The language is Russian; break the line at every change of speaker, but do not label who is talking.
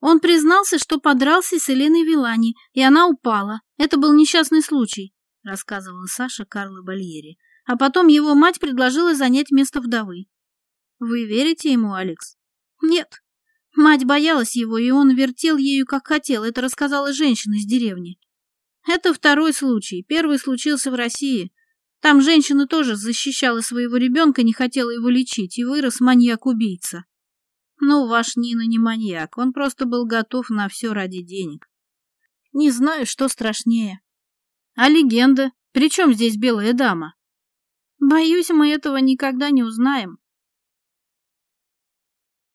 Он признался, что подрался с Еленой Вилани, и она упала. Это был несчастный случай, рассказывала Саша Карла Бальери. А потом его мать предложила занять место вдовы. Вы верите ему, Алекс? Нет. Мать боялась его, и он вертел ею, как хотел. Это рассказала женщина из деревни. Это второй случай. Первый случился в России. Там женщина тоже защищала своего ребенка, не хотела его лечить, и вырос маньяк-убийца. Ну, ваш Нина не маньяк, он просто был готов на все ради денег. Не знаю, что страшнее. А легенда? При здесь белая дама? Боюсь, мы этого никогда не узнаем.